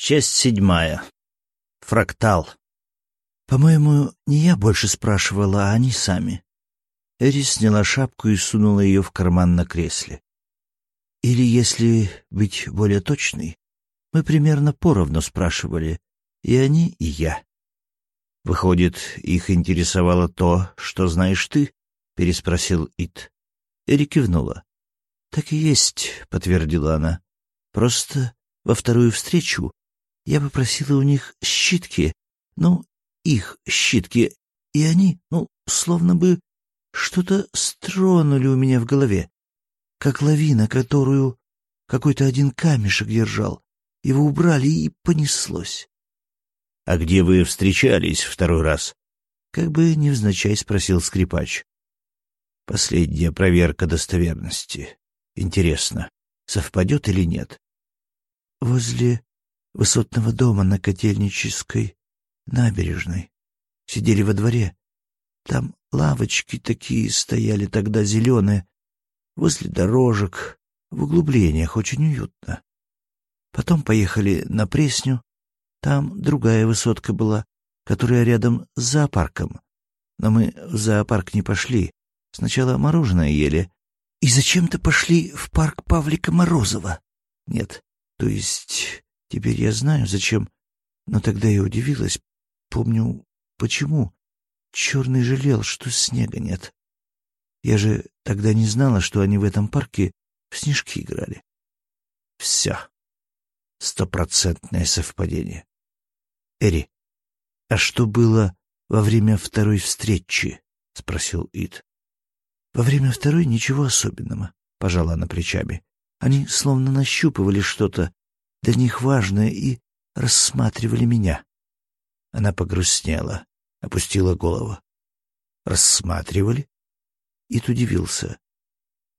Часть седьмая. Фрактал. По-моему, не я больше спрашивала, а они сами. Эри сняла шапку и сунула ее в карман на кресле. Или, если быть более точной, мы примерно поровну спрашивали, и они, и я. Выходит, их интересовало то, что знаешь ты? переспросил Ит. Эри кивнула. Так и есть, подтвердила она. Просто во вторую встречу я попросила у них щитки, ну, их щитки, и они, ну, словно бы что-то стронули у меня в голове, как лавина, которую какой-то один камешек держал. Его убрали, и понеслось. — А где вы встречались второй раз? — как бы невзначай спросил скрипач. — Последняя проверка достоверности. Интересно, совпадет или нет? — Возле высотного дома на Котельнической набережной. Сидели во дворе. Там лавочки такие стояли тогда зеленые, возле дорожек, в углублениях очень уютно. Потом поехали на Пресню. Там другая высотка была, которая рядом с зоопарком. Но мы в зоопарк не пошли. Сначала мороженое ели. И зачем-то пошли в парк Павлика Морозова. Нет, то есть Теперь я знаю, зачем, но тогда я удивилась. Помню, почему. Черный жалел, что снега нет. Я же тогда не знала, что они в этом парке в снежки играли. Все. Стопроцентное совпадение. Эри, а что было во время второй встречи? — спросил Ид. Во время второй ничего особенного, — пожала она плечами. Они словно нащупывали что-то, для них важное и рассматривали меня. Она погрустнела, опустила голову. Рассматривали? Ит удивился.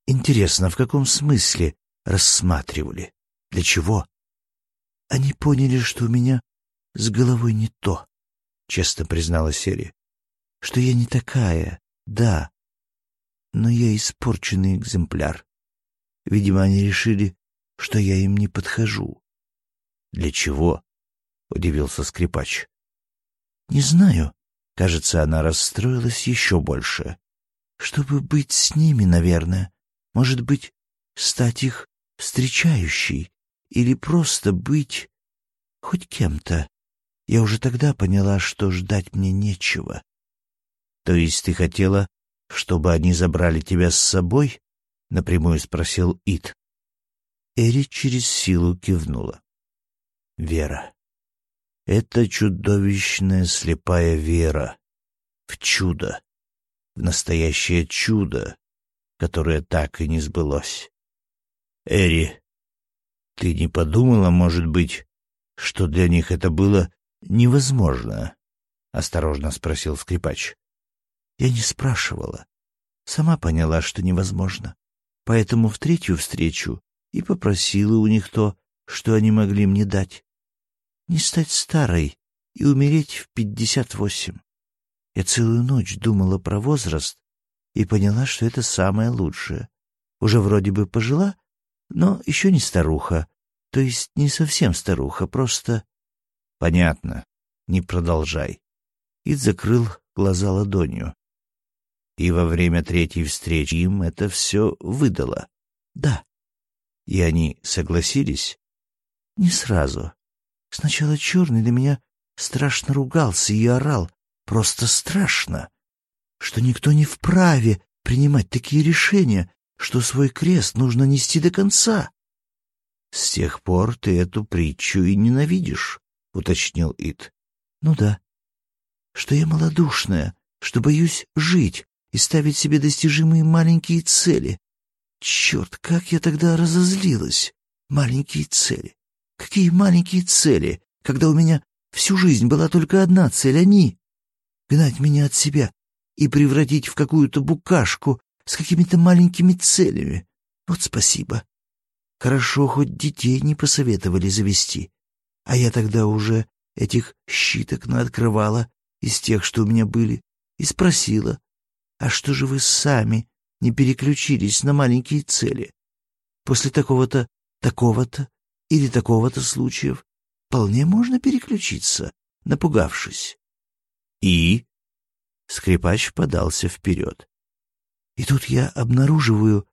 Интересно, в каком смысле рассматривали? Для чего? Они поняли, что у меня с головой не то, честно признала Серия. Что я не такая, да, но я испорченный экземпляр. Видимо, они решили, что я им не подхожу. Для чего? удивился скрипач. Не знаю. Кажется, она расстроилась еще больше. Чтобы быть с ними, наверное. Может быть, стать их встречающей или просто быть хоть кем-то. Я уже тогда поняла, что ждать мне нечего. То есть ты хотела, чтобы они забрали тебя с собой? напрямую спросил Ит. Эри через силу кивнула. Вера. Это чудовищная слепая вера в чудо, в настоящее чудо, которое так и не сбылось. Эри, ты не подумала, может быть, что для них это было невозможно? — осторожно спросил скрипач. Я не спрашивала. Сама поняла, что невозможно. Поэтому в третью встречу и попросила у них то, что они могли мне дать не стать старой и умереть в пятьдесят восемь. Я целую ночь думала про возраст и поняла, что это самое лучшее. Уже вроде бы пожила, но еще не старуха, то есть не совсем старуха, просто... Понятно, не продолжай. Ид закрыл глаза ладонью. И во время третьей встречи им это все выдало. Да. И они согласились? Не сразу. Сначала черный для меня страшно ругался и орал, просто страшно, что никто не вправе принимать такие решения, что свой крест нужно нести до конца. — С тех пор ты эту притчу и ненавидишь, — уточнил Ит. — Ну да. Что я малодушная, что боюсь жить и ставить себе достижимые маленькие цели. Черт, как я тогда разозлилась! Маленькие цели. Какие маленькие цели, когда у меня всю жизнь была только одна цель — они. Гнать меня от себя и превратить в какую-то букашку с какими-то маленькими целями. Вот спасибо. Хорошо, хоть детей не посоветовали завести. А я тогда уже этих щиток наоткрывала из тех, что у меня были, и спросила, а что же вы сами не переключились на маленькие цели? После такого-то, такого-то или такого-то случаев. вполне можно переключиться, напугавшись. И? Скрипач подался вперед. И тут я обнаруживаю,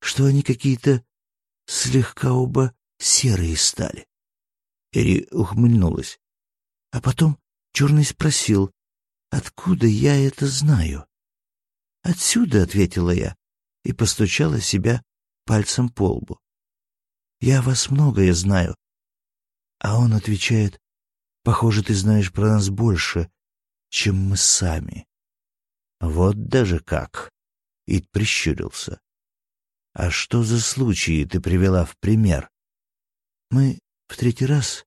что они какие-то слегка оба серые стали. Эри ухмыльнулась. А потом Черный спросил, откуда я это знаю. «Отсюда», — ответила я, и постучала себя пальцем по лбу. «Я вас многое знаю». А он отвечает, «Похоже, ты знаешь про нас больше, чем мы сами». «Вот даже как!» — Ид прищурился. «А что за случаи ты привела в пример?» «Мы в третий раз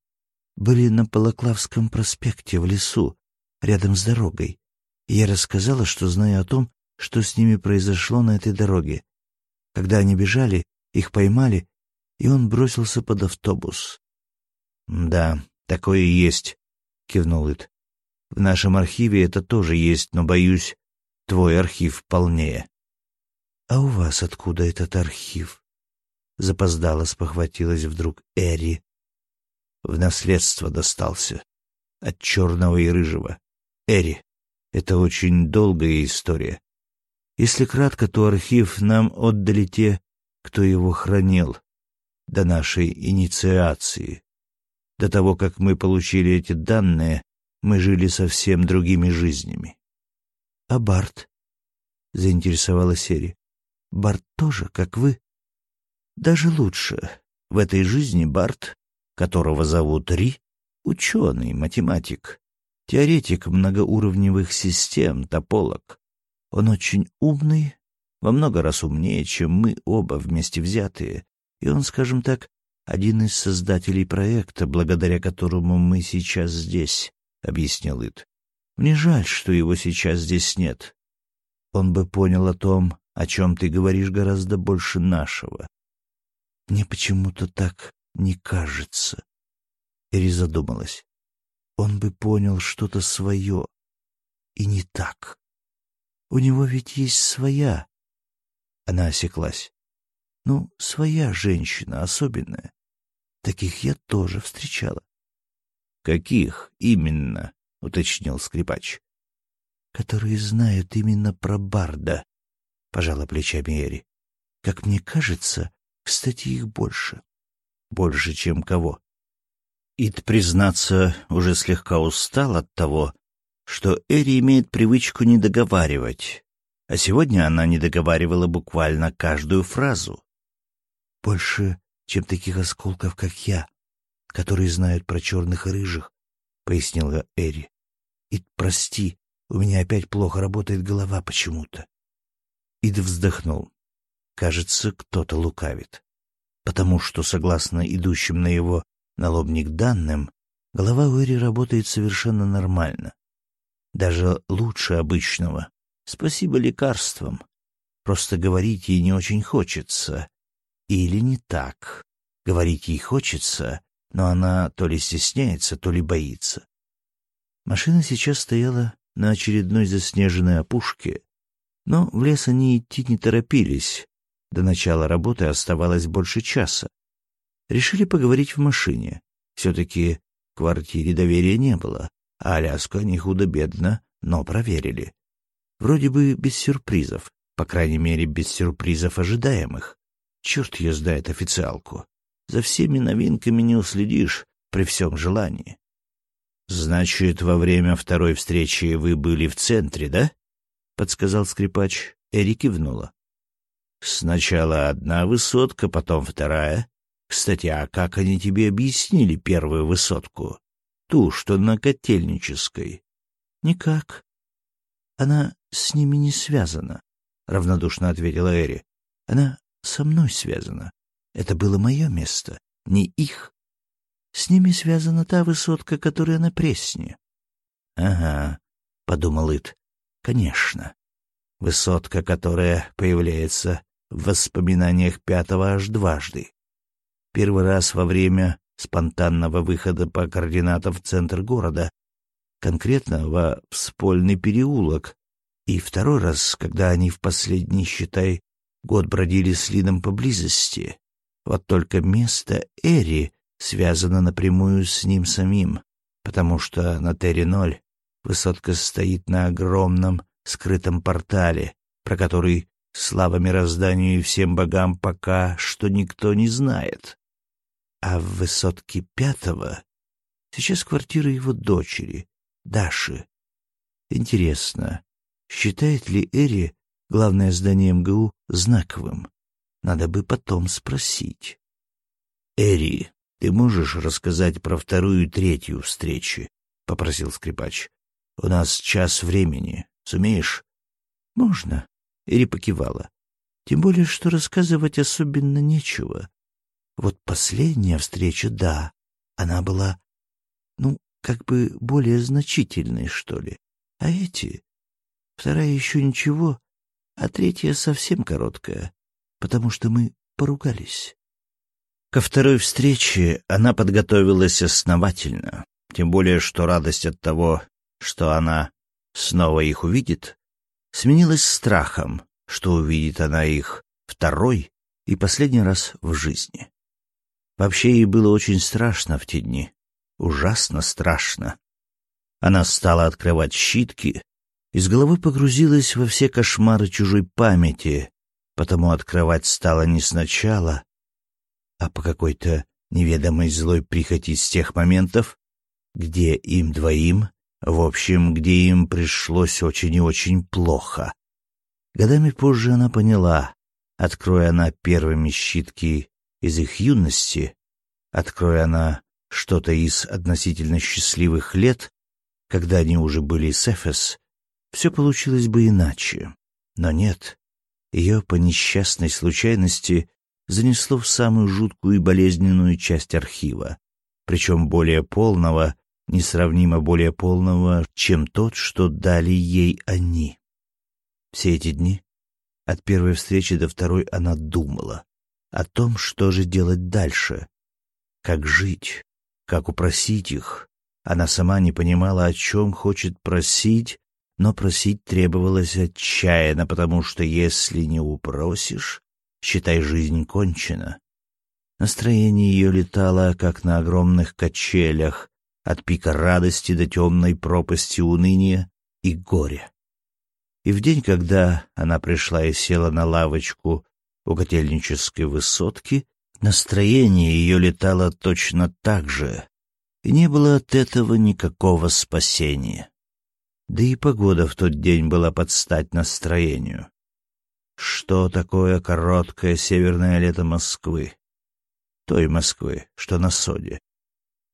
были на Полоклавском проспекте в лесу, рядом с дорогой. Я рассказала, что знаю о том, что с ними произошло на этой дороге. Когда они бежали, их поймали, и он бросился под автобус. — Да, такое и есть, — кивнул Ит. — В нашем архиве это тоже есть, но, боюсь, твой архив полнее. — А у вас откуда этот архив? — запоздало спохватилась вдруг Эри. — В наследство достался. От черного и рыжего. Эри, это очень долгая история. Если кратко, то архив нам отдали те, кто его хранил, до нашей инициации. До того, как мы получили эти данные, мы жили совсем другими жизнями. — А Барт? — заинтересовалась Сери. — Барт тоже, как вы? — Даже лучше. В этой жизни Барт, которого зовут Ри, ученый, математик, теоретик многоуровневых систем, тополог. Он очень умный, во много раз умнее, чем мы оба вместе взятые, и он, скажем так, один из создателей проекта, благодаря которому мы сейчас здесь, — объяснил Ит. Мне жаль, что его сейчас здесь нет. Он бы понял о том, о чем ты говоришь, гораздо больше нашего. Мне почему-то так не кажется. Эри задумалась. Он бы понял что-то свое. И не так. У него ведь есть своя. Она осеклась. Ну, своя женщина особенная. Таких я тоже встречала. Каких именно? уточнил скрипач. Которые знают именно про Барда, пожала плечами Эри. Как мне кажется, кстати, их больше. Больше, чем кого? Ид, признаться, уже слегка устал от того, что Эри имеет привычку не договаривать, а сегодня она не договаривала буквально каждую фразу. «Больше, чем таких осколков, как я, которые знают про черных и рыжих», — пояснила Эри. «И прости, у меня опять плохо работает голова почему-то». Ид вздохнул. Кажется, кто-то лукавит. Потому что, согласно идущим на его налобник данным, голова у Эри работает совершенно нормально даже лучше обычного. Спасибо лекарствам. Просто говорить ей не очень хочется. Или не так. Говорить ей хочется, но она то ли стесняется, то ли боится. Машина сейчас стояла на очередной заснеженной опушке, но в лес они идти не торопились. До начала работы оставалось больше часа. Решили поговорить в машине. Все-таки в квартире доверия не было а Аляску они худо-бедно, но проверили. Вроде бы без сюрпризов, по крайней мере, без сюрпризов ожидаемых. Черт ее знает официалку. За всеми новинками не уследишь при всем желании. «Значит, во время второй встречи вы были в центре, да?» — подсказал скрипач. Эри кивнула. «Сначала одна высотка, потом вторая. Кстати, а как они тебе объяснили первую высотку?» ту, что на Котельнической? — Никак. Она с ними не связана, — равнодушно ответила Эри. — Она со мной связана. Это было мое место, не их. С ними связана та высотка, которая на Пресне. — Ага, — подумал Ит. — Конечно. Высотка, которая появляется в воспоминаниях пятого аж дважды. Первый раз во время спонтанного выхода по координатам в центр города, конкретно во Вспольный переулок, и второй раз, когда они в последний, считай, год бродили с Лином поблизости. Вот только место Эри связана напрямую с ним самим, потому что на Терри-0 высотка стоит на огромном скрытом портале, про который, слава мирозданию и всем богам, пока что никто не знает. А в высотке пятого сейчас квартира его дочери, Даши. Интересно, считает ли Эри главное здание МГУ знаковым? Надо бы потом спросить. Эри, ты можешь рассказать про вторую и третью встречи? — попросил скрипач. — У нас час времени. Сумеешь? — Можно. Эри покивала. Тем более, что рассказывать особенно нечего. Вот последняя встреча, да, она была, ну, как бы более значительной, что ли. А эти? Вторая еще ничего, а третья совсем короткая, потому что мы поругались. Ко второй встрече она подготовилась основательно, тем более что радость от того, что она снова их увидит, сменилась страхом, что увидит она их второй и последний раз в жизни. Вообще ей было очень страшно в те дни, ужасно страшно. Она стала открывать щитки, из головы погрузилась во все кошмары чужой памяти, потому открывать стала не сначала, а по какой-то неведомой злой прихоти с тех моментов, где им двоим, в общем, где им пришлось очень и очень плохо. Годами позже она поняла, откроя она первыми щитки из их юности, откроя она что-то из относительно счастливых лет, когда они уже были с Эфес, все получилось бы иначе. Но нет, ее по несчастной случайности занесло в самую жуткую и болезненную часть архива, причем более полного, несравнимо более полного, чем тот, что дали ей они. Все эти дни, от первой встречи до второй, она думала о том, что же делать дальше, как жить, как упросить их. Она сама не понимала, о чем хочет просить, но просить требовалось отчаянно, потому что если не упросишь, считай, жизнь кончена. Настроение ее летало, как на огромных качелях, от пика радости до темной пропасти уныния и горя. И в день, когда она пришла и села на лавочку у котельнической высотки, настроение ее летало точно так же, и не было от этого никакого спасения. Да и погода в тот день была под стать настроению. Что такое короткое северное лето Москвы? Той Москвы, что на соде.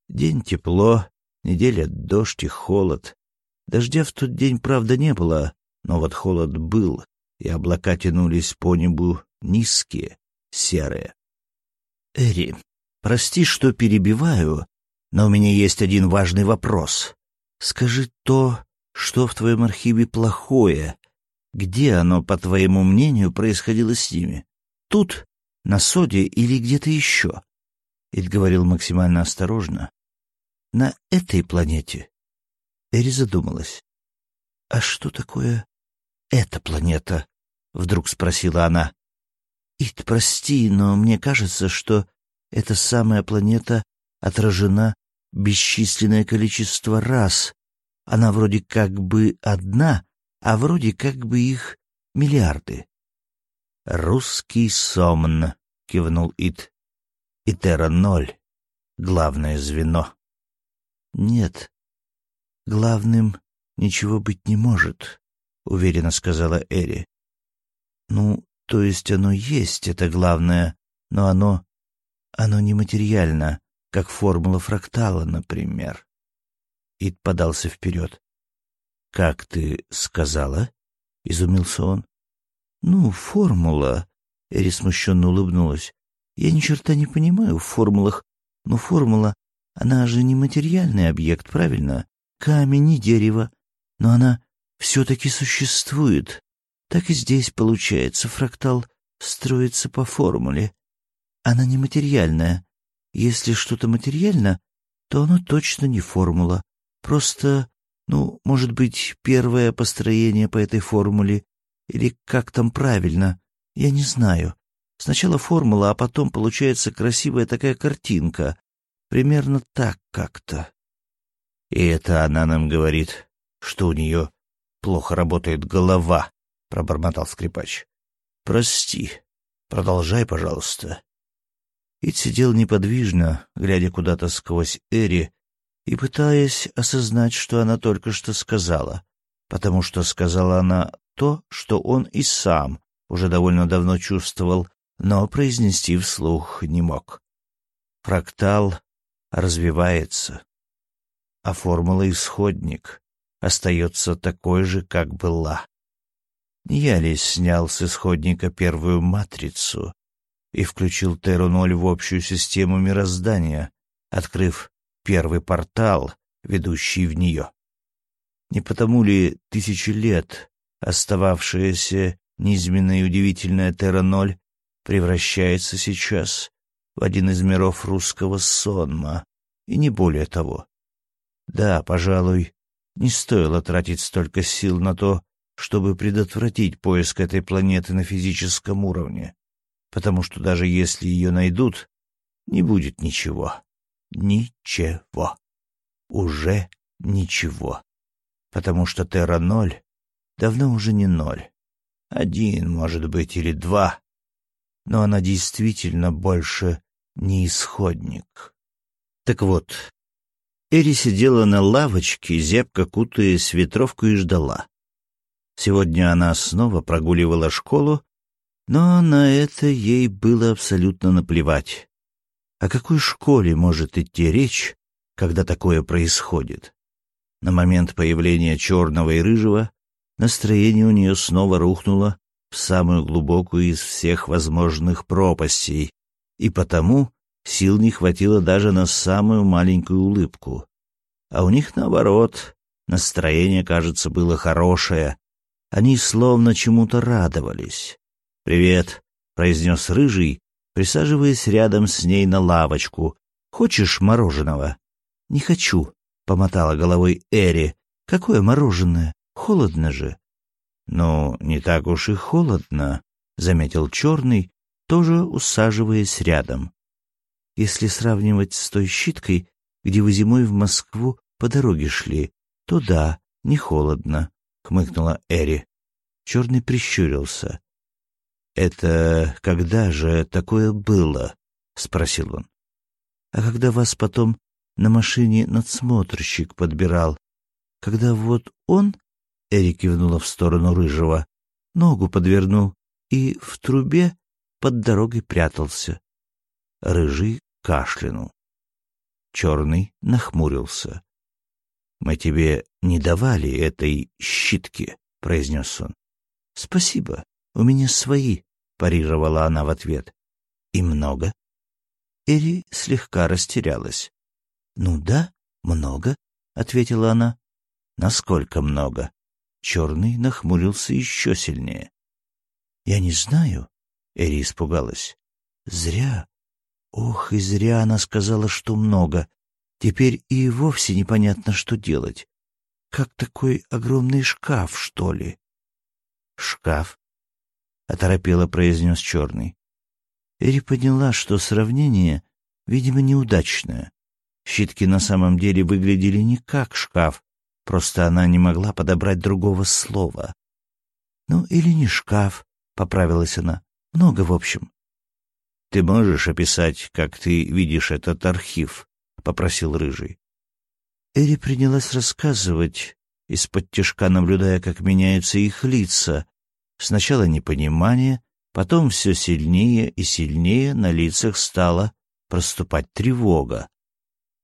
День тепло, неделя дождь и холод. Дождя в тот день, правда, не было, но вот холод был, и облака тянулись по небу низкие, серые. Эри, прости, что перебиваю, но у меня есть один важный вопрос. Скажи то, что в твоем архиве плохое, где оно, по твоему мнению, происходило с ними? Тут, на соде или где-то еще? Эд говорил максимально осторожно. На этой планете? Эри задумалась. А что такое эта планета? Вдруг спросила она. Ид, прости, но мне кажется, что эта самая планета отражена бесчисленное количество раз, она вроде как бы одна, а вроде как бы их миллиарды. «Русский сомн», — кивнул Ит. «Итера ноль. Главное звено». «Нет, главным ничего быть не может», — уверенно сказала Эри. «Ну, то есть оно есть, это главное, но оно... оно нематериально, как формула фрактала, например». Ид подался вперед. «Как ты сказала?» — изумился он. «Ну, формула...» — Эри смущенно улыбнулась. «Я ни черта не понимаю в формулах, но формула, она же не материальный объект, правильно? Камень и дерево. Но она все-таки существует. Так и здесь, получается, фрактал строится по формуле. Она нематериальная. Если что-то материально, то оно точно не формула. Просто, ну, может быть, первое построение по этой формуле, или как там правильно, я не знаю. Сначала формула, а потом получается красивая такая картинка. Примерно так как-то. И это она нам говорит, что у нее плохо работает голова, — пробормотал скрипач. — Прости. Продолжай, пожалуйста. Ид сидел неподвижно, глядя куда-то сквозь Эри и пытаясь осознать, что она только что сказала, потому что сказала она то, что он и сам уже довольно давно чувствовал, но произнести вслух не мог. Фрактал развивается, а формула-исходник остается такой же, как была. Я ли снял с исходника первую матрицу и включил Теру-0 в общую систему мироздания, открыв первый портал, ведущий в нее? Не потому ли тысячи лет остававшаяся неизменная и удивительная Терра-0 превращается сейчас в один из миров русского сонма, и не более того? Да, пожалуй, не стоило тратить столько сил на то, чтобы предотвратить поиск этой планеты на физическом уровне, потому что даже если ее найдут, не будет ничего. Ничего. Уже ничего. Потому что Терра-ноль давно уже не ноль. Один, может быть, или два. Но она действительно больше не исходник. Так вот, Эри сидела на лавочке, зябко кутаясь в ветровку и ждала. Сегодня она снова прогуливала школу, но на это ей было абсолютно наплевать. О какой школе может идти речь, когда такое происходит? На момент появления черного и рыжего настроение у нее снова рухнуло в самую глубокую из всех возможных пропастей, и потому Сил не хватило даже на самую маленькую улыбку. А у них, наоборот, настроение, кажется, было хорошее. Они словно чему-то радовались. «Привет», — произнес Рыжий, присаживаясь рядом с ней на лавочку. «Хочешь мороженого?» «Не хочу», — помотала головой Эри. «Какое мороженое? Холодно же». «Ну, не так уж и холодно», — заметил Черный, тоже усаживаясь рядом. Если сравнивать с той щиткой, где вы зимой в Москву по дороге шли, то да, не холодно, — хмыкнула Эри. Черный прищурился. — Это когда же такое было? — спросил он. — А когда вас потом на машине надсмотрщик подбирал, когда вот он, — Эри кивнула в сторону Рыжего, — ногу подвернул и в трубе под дорогой прятался. Рыжий кашлянул. Черный нахмурился. — Мы тебе не давали этой щитки, — произнес он. — Спасибо, у меня свои, — парировала она в ответ. — И много? Эри слегка растерялась. — Ну да, много, — ответила она. — Насколько много? Черный нахмурился еще сильнее. — Я не знаю, — Эри испугалась. — Зря. Ох, и зря она сказала, что много. Теперь и вовсе непонятно, что делать. Как такой огромный шкаф, что ли? Шкаф? Оторопело произнес Черный. Эри поняла, что сравнение, видимо, неудачное. Щитки на самом деле выглядели не как шкаф, просто она не могла подобрать другого слова. «Ну, или не шкаф», — поправилась она. «Много, в общем. «Ты можешь описать, как ты видишь этот архив?» — попросил Рыжий. Эри принялась рассказывать, из-под тяжка наблюдая, как меняются их лица. Сначала непонимание, потом все сильнее и сильнее на лицах стала проступать тревога.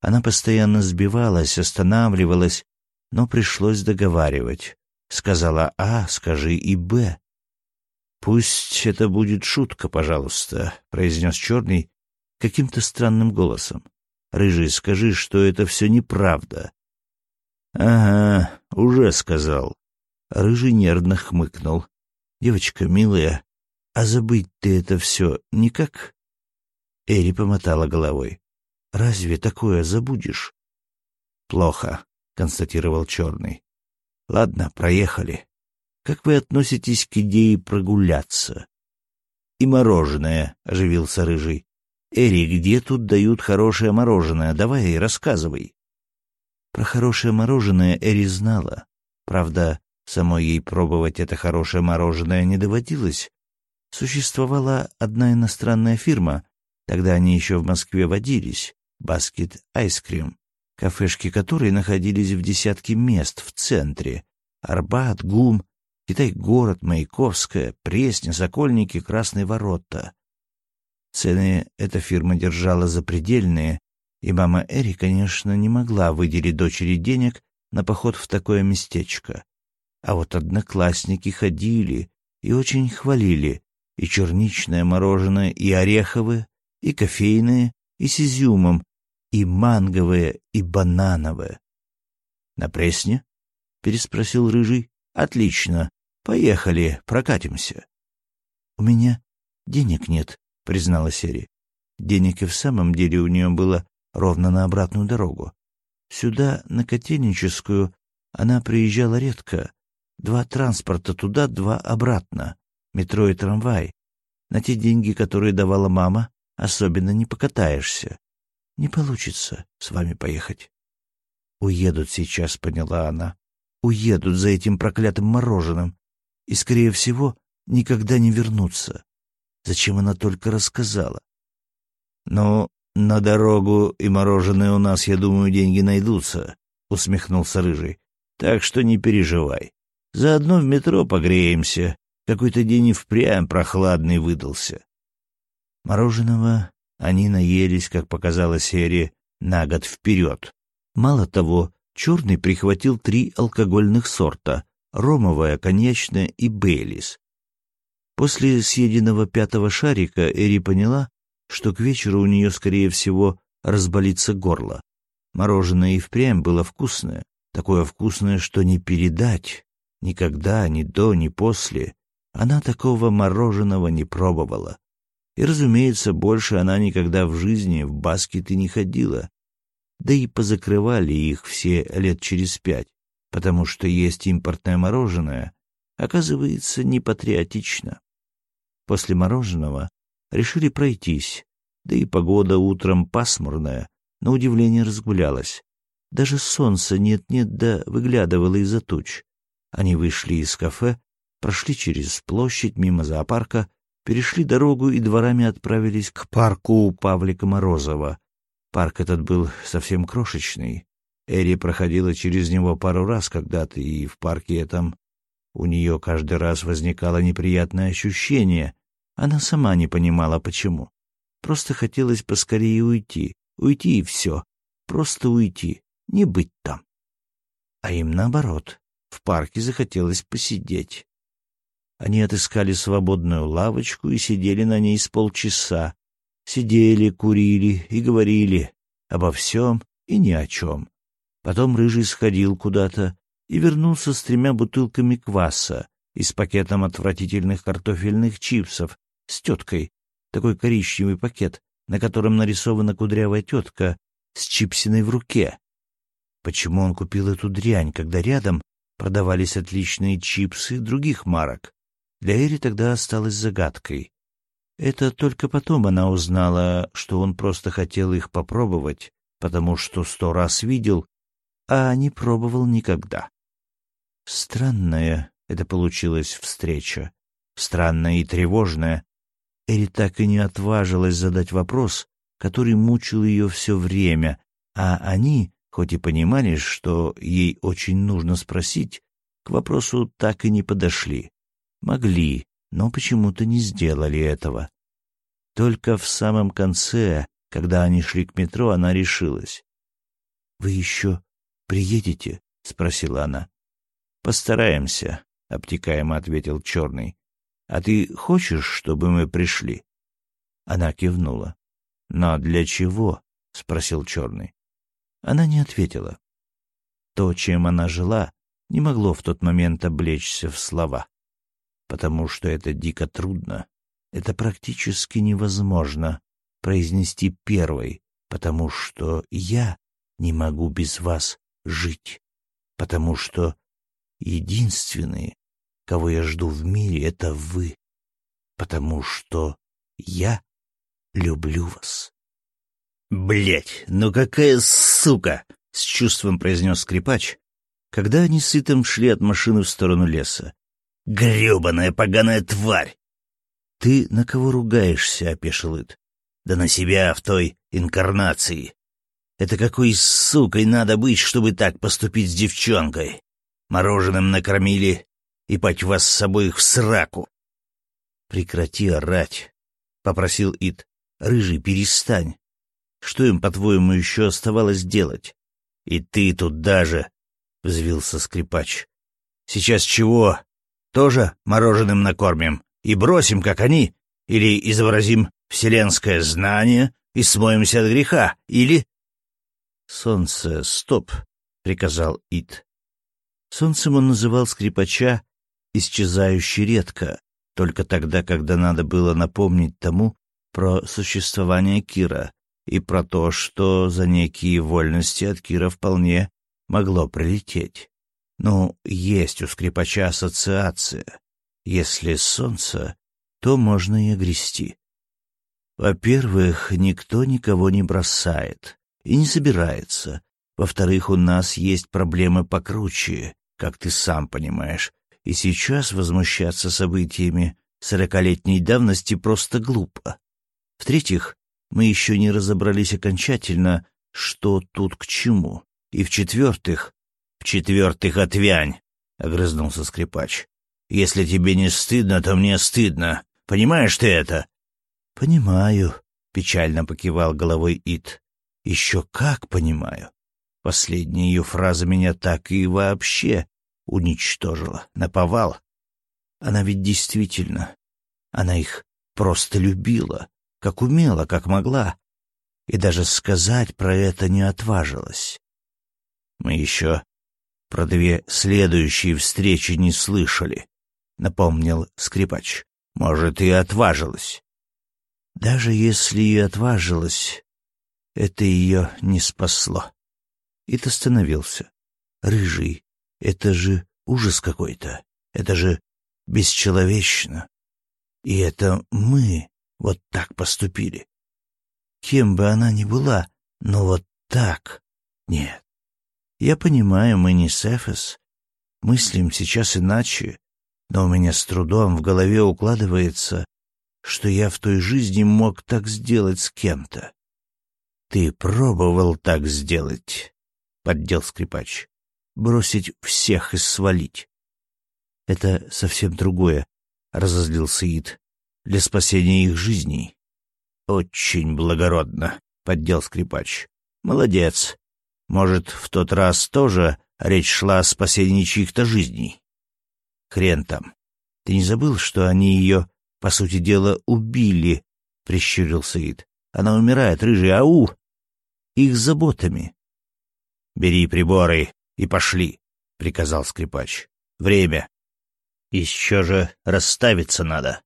Она постоянно сбивалась, останавливалась, но пришлось договаривать. Сказала «А», скажи и «Б». «Пусть это будет шутка, пожалуйста», — произнес Черный каким-то странным голосом. «Рыжий, скажи, что это все неправда». «Ага, уже сказал». Рыжий нервно хмыкнул. «Девочка милая, а забыть ты это все никак?» Эри помотала головой. «Разве такое забудешь?» «Плохо», — констатировал Черный. «Ладно, проехали. Как вы относитесь к идее прогуляться? — И мороженое, — оживился Рыжий. — Эри, где тут дают хорошее мороженое? Давай, рассказывай. Про хорошее мороженое Эри знала. Правда, самой ей пробовать это хорошее мороженое не доводилось. Существовала одна иностранная фирма, тогда они еще в Москве водились, Баскет Айскрим, кафешки которой находились в десятке мест в центре. Арбат, ГУМ, Китай-город, Маяковская, Пресня, Сокольники, Красные ворота. Цены эта фирма держала запредельные, и мама Эри, конечно, не могла выделить дочери денег на поход в такое местечко. А вот одноклассники ходили и очень хвалили и черничное мороженое, и ореховое, и кофейное, и с изюмом, и манговое, и банановое. — На Пресне? — переспросил Рыжий. — Отлично. Поехали, прокатимся. — У меня денег нет, — признала Сери. Денег и в самом деле у нее было ровно на обратную дорогу. Сюда, на Котельническую, она приезжала редко. Два транспорта туда, два обратно. Метро и трамвай. На те деньги, которые давала мама, особенно не покатаешься. Не получится с вами поехать. Уедут сейчас, поняла она. Уедут за этим проклятым мороженым и, скорее всего, никогда не вернутся. Зачем она только рассказала? «Ну, на дорогу и мороженое у нас, я думаю, деньги найдутся», — усмехнулся Рыжий. «Так что не переживай. Заодно в метро погреемся. Какой-то день и впрямь прохладный выдался». Мороженого они наелись, как показала серия, на год вперед. Мало того, черный прихватил три алкогольных сорта ромовая, коньячная и бейлис. После съеденного пятого шарика Эри поняла, что к вечеру у нее, скорее всего, разболится горло. Мороженое и впрямь было вкусное, такое вкусное, что не передать. Никогда, ни до, ни после. Она такого мороженого не пробовала. И, разумеется, больше она никогда в жизни в баскеты не ходила. Да и позакрывали их все лет через пять потому что есть импортное мороженое, оказывается непатриотично. После мороженого решили пройтись, да и погода утром пасмурная, на удивление разгулялась. Даже солнце нет-нет да выглядывало из-за туч. Они вышли из кафе, прошли через площадь мимо зоопарка, перешли дорогу и дворами отправились к парку Павлика Морозова. Парк этот был совсем крошечный, Эри проходила через него пару раз когда-то, и в парке этом у нее каждый раз возникало неприятное ощущение. Она сама не понимала, почему. Просто хотелось поскорее уйти. Уйти и все. Просто уйти. Не быть там. А им наоборот. В парке захотелось посидеть. Они отыскали свободную лавочку и сидели на ней с полчаса. Сидели, курили и говорили обо всем и ни о чем. Потом Рыжий сходил куда-то и вернулся с тремя бутылками кваса и с пакетом отвратительных картофельных чипсов с теткой, такой коричневый пакет, на котором нарисована кудрявая тетка с чипсиной в руке. Почему он купил эту дрянь, когда рядом продавались отличные чипсы других марок? Для Эри тогда осталось загадкой. Это только потом она узнала, что он просто хотел их попробовать, потому что сто раз видел, а не пробовал никогда. Странная это получилась встреча. Странная и тревожная. Эри так и не отважилась задать вопрос, который мучил ее все время, а они, хоть и понимали, что ей очень нужно спросить, к вопросу так и не подошли. Могли, но почему-то не сделали этого. Только в самом конце, когда они шли к метро, она решилась. — Вы еще «Приедете?» — спросила она. «Постараемся», — обтекаемо ответил Черный. «А ты хочешь, чтобы мы пришли?» Она кивнула. «Но для чего?» — спросил Черный. Она не ответила. То, чем она жила, не могло в тот момент облечься в слова. Потому что это дико трудно. Это практически невозможно произнести первой, потому что я не могу без вас жить, потому что единственные, кого я жду в мире, это вы, потому что я люблю вас. Блять, ну какая сука! С чувством произнес скрипач, когда они с Итом шли от машины в сторону леса. Гребаная поганая тварь! Ты на кого ругаешься, опешил Ит? Да на себя в той инкарнации. Это какой сукой надо быть, чтобы так поступить с девчонкой? Мороженым накормили и пать вас с собой в сраку. Прекрати орать, — попросил Ит. Рыжий, перестань. Что им, по-твоему, еще оставалось делать? И ты тут даже, — взвился скрипач. Сейчас чего? Тоже мороженым накормим и бросим, как они? Или изобразим вселенское знание и смоемся от греха? Или... Солнце, стоп, — приказал Ит. Солнцем он называл скрипача исчезающе редко, только тогда, когда надо было напомнить тому про существование Кира и про то, что за некие вольности от Кира вполне могло прилететь. Ну, есть у скрипача ассоциация. Если солнце, то можно и огрести. Во-первых, никто никого не бросает и не собирается. Во-вторых, у нас есть проблемы покруче, как ты сам понимаешь, и сейчас возмущаться событиями сорокалетней давности просто глупо. В-третьих, мы еще не разобрались окончательно, что тут к чему. И в-четвертых... — В-четвертых, отвянь! — огрызнулся скрипач. — Если тебе не стыдно, то мне стыдно. Понимаешь ты это? — Понимаю, — печально покивал головой Ит. — Еще как понимаю. Последняя ее фраза меня так и вообще уничтожила, наповал. Она ведь действительно, она их просто любила, как умела, как могла, и даже сказать про это не отважилась. Мы еще про две следующие встречи не слышали, — напомнил скрипач. Может, и отважилась. Даже если и отважилась, это ее не спасло. Ит остановился. Рыжий, это же ужас какой-то. Это же бесчеловечно. И это мы вот так поступили. Кем бы она ни была, но вот так нет. Я понимаю, мы не Сефес, мыслим сейчас иначе, но у меня с трудом в голове укладывается, что я в той жизни мог так сделать с кем-то. Ты пробовал так сделать, — поддел скрипач бросить всех и свалить. — Это совсем другое, — разозлился Ид, — для спасения их жизней. — Очень благородно, — поддел скрипач. — Молодец. Может, в тот раз тоже речь шла о спасении чьих-то жизней? Хрен там. Ты не забыл, что они ее, по сути дела, убили? — прищурился Ид. — Она умирает, рыжий, ау! Их заботами. — Бери приборы, и пошли, — приказал скрипач. — Время. Еще же расставиться надо.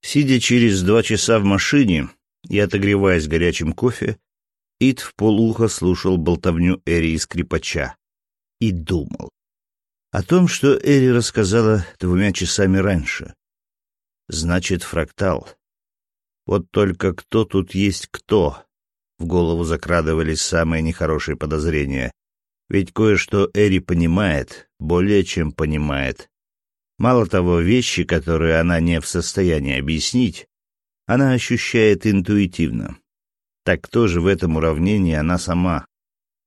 Сидя через два часа в машине и отогреваясь горячим кофе, Ид в полуха слушал болтовню Эри и скрипача и думал о том, что Эри рассказала двумя часами раньше. Значит, фрактал. Вот только кто тут есть кто? В голову закрадывались самые нехорошие подозрения. Ведь кое-что Эри понимает, более чем понимает. Мало того, вещи, которые она не в состоянии объяснить, она ощущает интуитивно. Так кто же в этом уравнении она сама?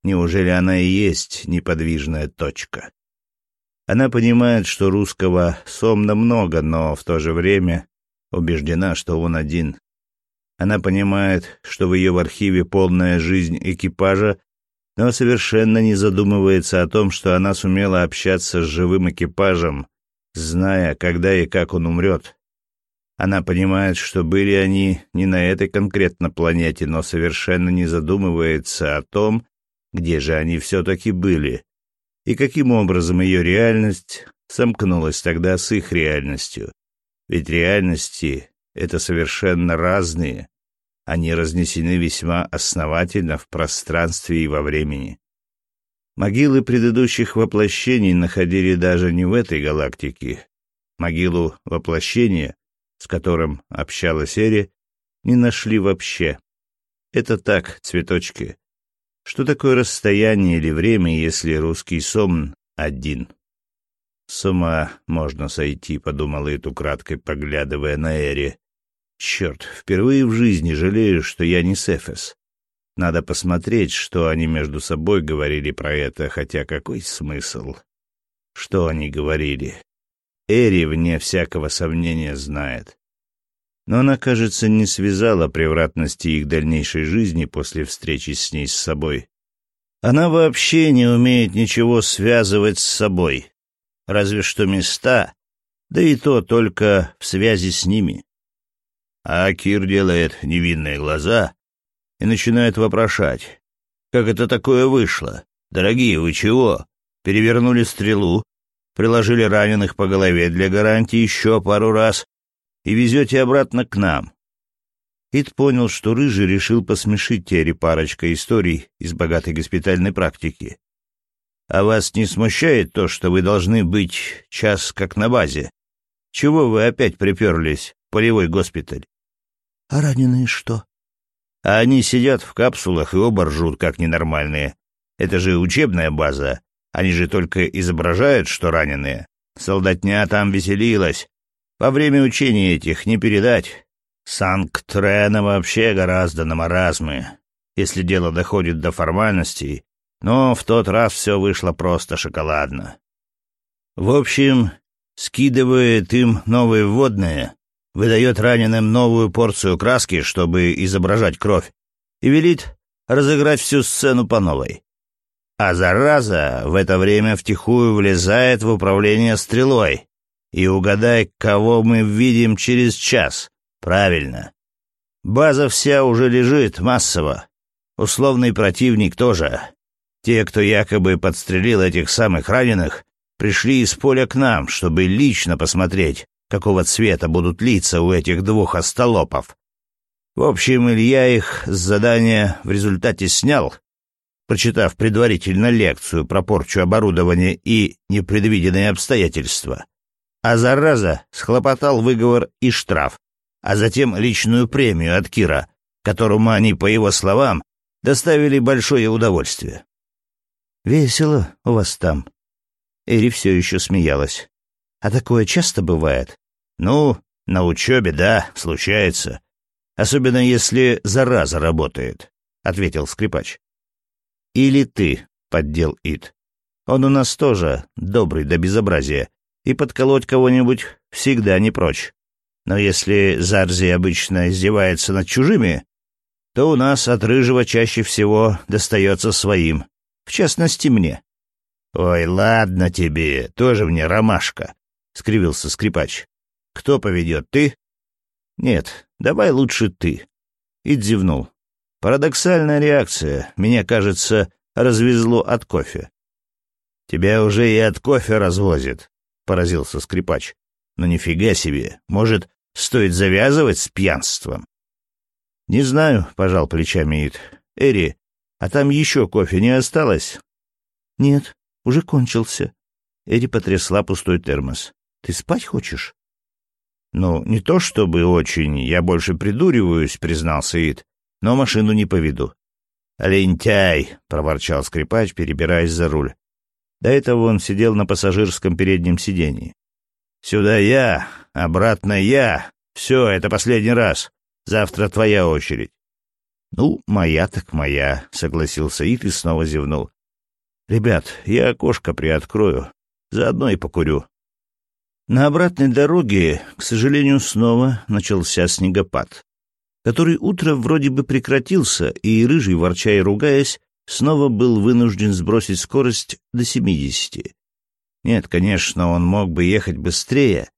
Неужели она и есть неподвижная точка? Она понимает, что русского сомна много, но в то же время убеждена, что он один. Она понимает, что в ее архиве полная жизнь экипажа но совершенно не задумывается о том, что она сумела общаться с живым экипажем, зная, когда и как он умрет. Она понимает, что были они не на этой конкретно планете, но совершенно не задумывается о том, где же они все-таки были, и каким образом ее реальность сомкнулась тогда с их реальностью. Ведь реальности — это совершенно разные, они разнесены весьма основательно в пространстве и во времени. Могилы предыдущих воплощений находили даже не в этой галактике. Могилу воплощения, с которым общалась Эри, не нашли вообще. Это так, цветочки. Что такое расстояние или время, если русский сомн один? С ума можно сойти, подумал Ит, украдкой поглядывая на Эри. Черт, впервые в жизни жалею, что я не Сефес. Надо посмотреть, что они между собой говорили про это, хотя какой смысл? Что они говорили? Эри, вне всякого сомнения, знает. Но она, кажется, не связала превратности их дальнейшей жизни после встречи с ней с собой. Она вообще не умеет ничего связывать с собой, разве что места, да и то только в связи с ними. А Кир делает невинные глаза и начинает вопрошать. «Как это такое вышло? Дорогие, вы чего? Перевернули стрелу, приложили раненых по голове для гарантии еще пару раз и везете обратно к нам». Ид понял, что Рыжий решил посмешить Терри парочкой историй из богатой госпитальной практики. «А вас не смущает то, что вы должны быть час как на базе? Чего вы опять приперлись в полевой госпиталь?» «А раненые что?» А они сидят в капсулах и оба ржут, как ненормальные. Это же учебная база. Они же только изображают, что раненые. Солдатня там веселилась. Во время учений этих не передать. Санктрена вообще гораздо на маразмы, если дело доходит до формальностей, но в тот раз все вышло просто шоколадно. В общем, скидывает им новые вводные, выдает раненым новую порцию краски, чтобы изображать кровь, и велит разыграть всю сцену по новой. А зараза в это время втихую влезает в управление стрелой. И угадай, кого мы видим через час. Правильно. База вся уже лежит массово. Условный противник тоже. Те, кто якобы подстрелил этих самых раненых, пришли из поля к нам, чтобы лично посмотреть, какого цвета будут лица у этих двух остолопов. В общем, Илья их с задания в результате снял, прочитав предварительно лекцию про порчу оборудования и непредвиденные обстоятельства. А зараза схлопотал выговор и штраф, а затем личную премию от Кира, которому они, по его словам, доставили большое удовольствие. «Весело у вас там». Эри все еще смеялась. «А такое часто бывает?» Ну, на учебе, да, случается. Особенно если зараза работает, — ответил скрипач. Или ты, — поддел Ит. Он у нас тоже добрый до безобразия, и подколоть кого-нибудь всегда не прочь. Но если Зарзи обычно издевается над чужими, то у нас от рыжего чаще всего достается своим, в частности мне. — Ой, ладно тебе, тоже мне ромашка, — скривился скрипач. Кто поведет, ты? Нет, давай лучше ты. Ид зевнул. Парадоксальная реакция. Меня, кажется, развезло от кофе. Тебя уже и от кофе развозит, поразился скрипач. Но нифига себе. Может, стоит завязывать с пьянством? Не знаю, пожал плечами Ид. Эри, а там еще кофе не осталось? Нет, уже кончился. Эри потрясла пустой термос. Ты спать хочешь? «Ну, не то чтобы очень, я больше придуриваюсь», — признался Ид, — «но машину не поведу». «Лентяй!» — проворчал скрипач, перебираясь за руль. До этого он сидел на пассажирском переднем сиденье. «Сюда я, обратно я. Все, это последний раз. Завтра твоя очередь». «Ну, моя так моя», — согласился Ит и снова зевнул. «Ребят, я окошко приоткрою. Заодно и покурю. На обратной дороге, к сожалению, снова начался снегопад, который утром вроде бы прекратился, и Рыжий, ворча и ругаясь, снова был вынужден сбросить скорость до семидесяти. Нет, конечно, он мог бы ехать быстрее,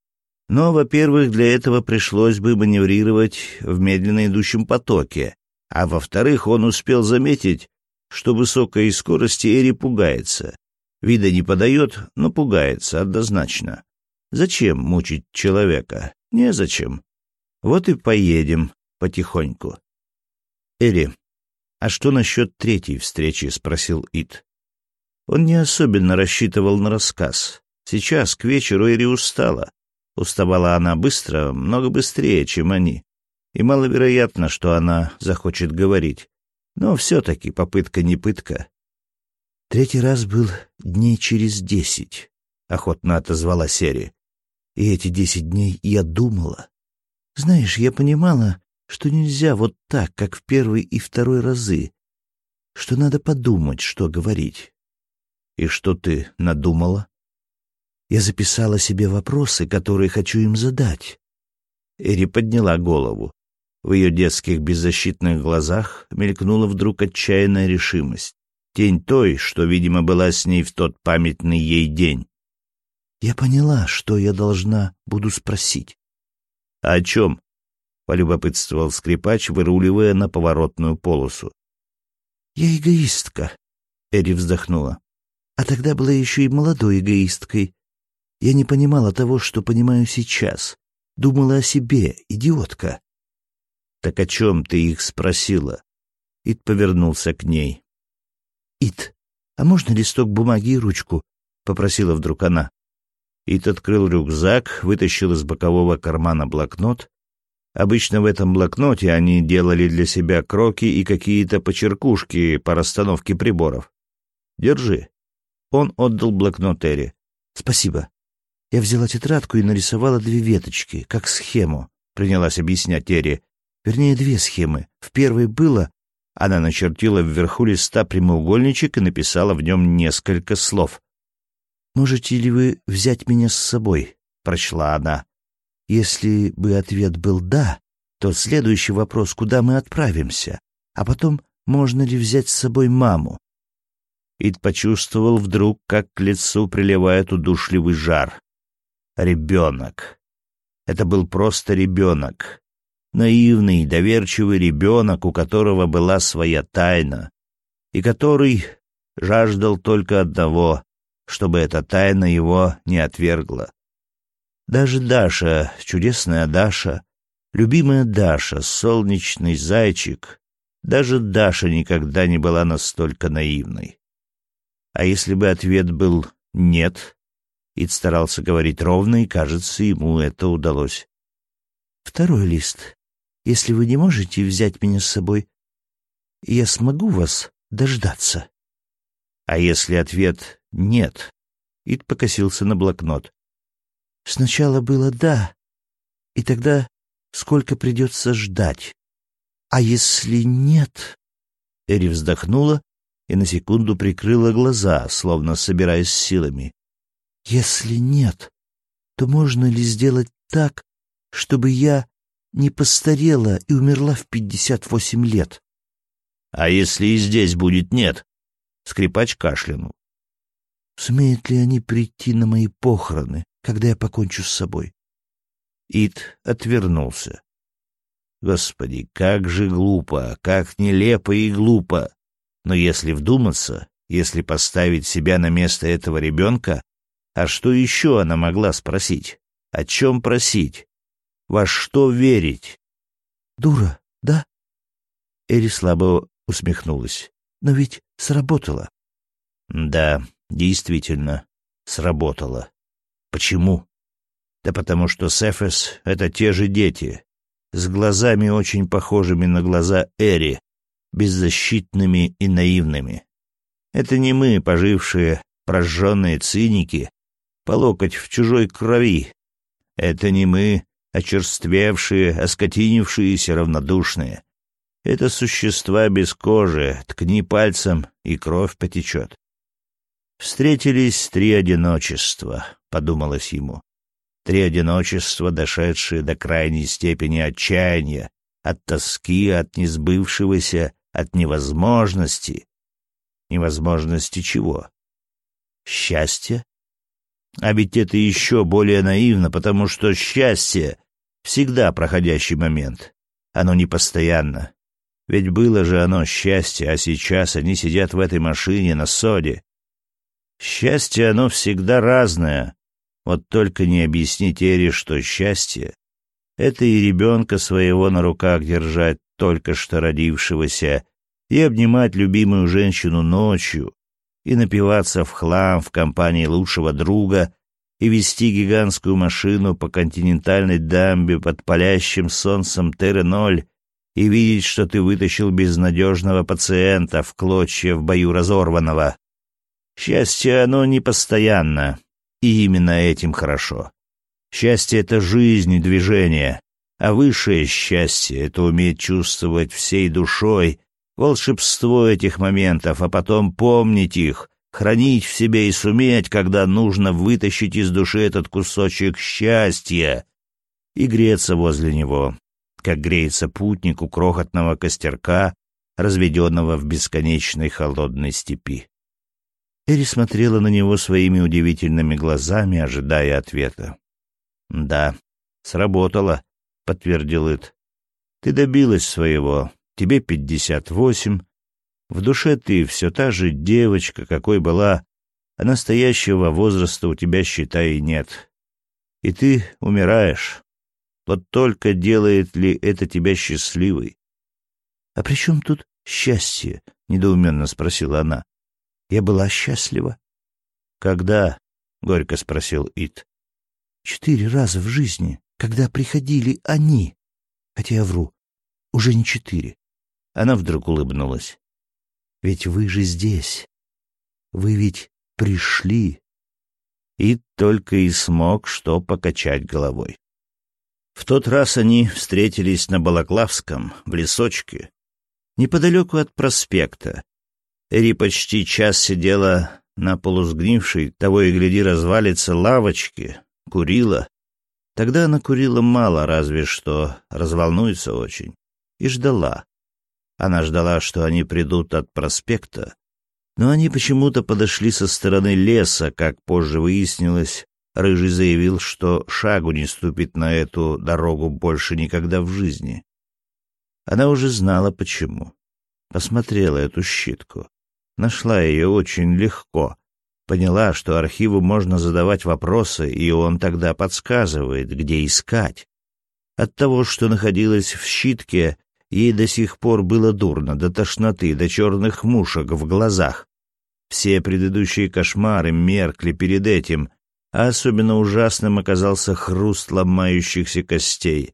но, во-первых, для этого пришлось бы маневрировать в медленно идущем потоке, а во-вторых, он успел заметить, что высокой скорости Эри пугается. Вида не подает, но пугается однозначно. Зачем мучить человека? Незачем. Вот и поедем потихоньку. Эри, а что насчет третьей встречи? спросил Ит. Он не особенно рассчитывал на рассказ. Сейчас, к вечеру, Эри устала. Уставала она быстро, много быстрее, чем они. и маловероятно, что она захочет говорить. Но все-таки попытка не пытка. Третий раз был дней через десять, — охотно отозвала Сери. И эти десять дней я думала. Знаешь, я понимала, что нельзя вот так, как в первый и второй разы, что надо подумать, что говорить. И что ты надумала? Я записала себе вопросы, которые хочу им задать. Эри подняла голову. В ее детских беззащитных глазах мелькнула вдруг отчаянная решимость. Тень той, что, видимо, была с ней в тот памятный ей день. Я поняла, что я должна буду спросить. — О чем? — полюбопытствовал скрипач, выруливая на поворотную полосу. — Я эгоистка, — Эри вздохнула. — А тогда была еще и молодой эгоисткой. Я не понимала того, что понимаю сейчас. Думала о себе, идиотка. — Так о чем ты их спросила? Ид повернулся к ней. — Ид, а можно листок бумаги и ручку? — попросила вдруг она. Ит открыл рюкзак, вытащил из бокового кармана блокнот. Обычно в этом блокноте они делали для себя кроки и какие-то почеркушки по расстановке приборов. «Держи». Он отдал блокнот Эри. «Спасибо». Я взяла тетрадку и нарисовала две веточки, как схему, принялась объяснять Эри. Вернее, две схемы. В первой было... Она начертила вверху листа прямоугольничек и написала в нем несколько слов. «Можете ли вы взять меня с собой?» — прочла она. Если бы ответ был «да», то следующий вопрос — куда мы отправимся? А потом, можно ли взять с собой маму? Ид почувствовал вдруг, как к лицу приливает удушливый жар. Ребенок. Это был просто ребенок. Наивный, доверчивый ребенок, у которого была своя тайна, и который жаждал только одного чтобы эта тайна его не отвергла. Даже Даша, чудесная Даша, любимая Даша, солнечный зайчик, даже Даша никогда не была настолько наивной. А если бы ответ был «нет», Ид старался говорить ровно, и, кажется, ему это удалось. «Второй лист. Если вы не можете взять меня с собой, я смогу вас дождаться». А если ответ «нет»? Ид покосился на блокнот. Сначала было «да», и тогда сколько придется ждать. А если нет? Эри вздохнула и на секунду прикрыла глаза, словно собираясь силами. Если нет, то можно ли сделать так, чтобы я не постарела и умерла в пятьдесят восемь лет? А если и здесь будет нет? Скрипач кашлянул. Сумеют ли они прийти на мои похороны, когда я покончу с собой? Ит отвернулся. Господи, как же глупо, как нелепо и глупо. Но если вдуматься, если поставить себя на место этого ребенка, а что еще она могла спросить? О чем просить? Во что верить? Дура, да? Эри слабо усмехнулась. Но ведь сработало. Да, действительно, сработало. Почему? Да потому что Сефес — это те же дети, с глазами очень похожими на глаза Эри, беззащитными и наивными. Это не мы, пожившие, прожженные циники, по локоть в чужой крови. Это не мы, очерствевшие, оскотинившиеся, равнодушные. Это существа без кожи, ткни пальцем, и кровь потечет. Встретились три одиночества, подумалось ему. Три одиночества, дошедшие до крайней степени отчаяния, от тоски, от несбывшегося, от невозможности. Невозможности чего? Счастья? А ведь это еще более наивно, потому что счастье — всегда проходящий момент. Оно не постоянно, ведь было же оно счастье, а сейчас они сидят в этой машине на соде. Счастье оно всегда разное. Вот только не объяснить Эре, что счастье — это и ребенка своего на руках держать, только что родившегося, и обнимать любимую женщину ночью, и напиваться в хлам в компании лучшего друга, и вести гигантскую машину по континентальной дамбе под палящим солнцем Терре-Ноль и видеть, что ты вытащил безнадежного пациента в клочья в бою разорванного. Счастье, оно не постоянно, и именно этим хорошо. Счастье — это жизнь и движение, а высшее счастье — это уметь чувствовать всей душой волшебство этих моментов, а потом помнить их, хранить в себе и суметь, когда нужно вытащить из души этот кусочек счастья и греться возле него, как греется путник у крохотного костерка, разведенного в бесконечной холодной степи. Эри смотрела на него своими удивительными глазами, ожидая ответа. «Да, сработало», — подтвердил Ит. «Ты добилась своего. Тебе пятьдесят восемь, в душе ты все та же девочка, какой была, а настоящего возраста у тебя, считай, нет. И ты умираешь. Вот только делает ли это тебя счастливой? — А при чем тут счастье? — недоуменно спросила она. — Я была счастлива. — Когда? — горько спросил Ит. — Четыре раза в жизни, когда приходили они. Хотя я вру, уже не четыре. Она вдруг улыбнулась. Ведь вы же здесь. Вы ведь пришли. И только и смог что покачать головой. В тот раз они встретились на Балаклавском, в лесочке, неподалеку от проспекта. Эри почти час сидела на полусгнившей, того и гляди развалится лавочке, курила. Тогда она курила мало, разве что разволнуется очень, и ждала. Она ждала, что они придут от проспекта, но они почему-то подошли со стороны леса, как позже выяснилось. Рыжий заявил, что шагу не ступит на эту дорогу больше никогда в жизни. Она уже знала, почему. Посмотрела эту щитку. Нашла ее очень легко. Поняла, что архиву можно задавать вопросы, и он тогда подсказывает, где искать. От того, что находилось в щитке, Ей до сих пор было дурно, до тошноты, до черных мушек в глазах. Все предыдущие кошмары меркли перед этим, а особенно ужасным оказался хруст ломающихся костей.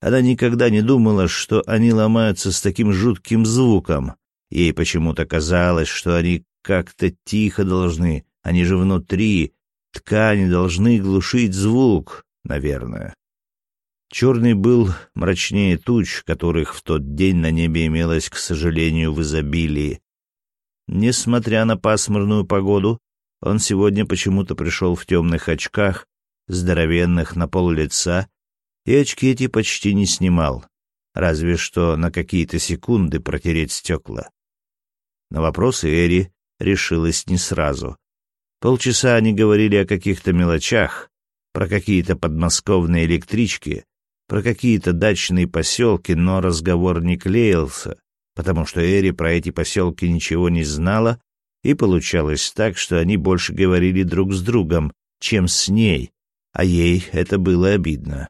Она никогда не думала, что они ломаются с таким жутким звуком. Ей почему-то казалось, что они как-то тихо должны, они же внутри, ткани должны глушить звук, наверное. Черный был мрачнее туч, которых в тот день на небе имелось, к сожалению, в изобилии. Несмотря на пасмурную погоду, он сегодня почему-то пришел в темных очках, здоровенных на пол лица, и очки эти почти не снимал, разве что на какие-то секунды протереть стекла. На вопросы Эри решилась не сразу. Полчаса они говорили о каких-то мелочах, про какие-то подмосковные электрички, про какие-то дачные поселки, но разговор не клеился, потому что Эри про эти поселки ничего не знала, и получалось так, что они больше говорили друг с другом, чем с ней, а ей это было обидно.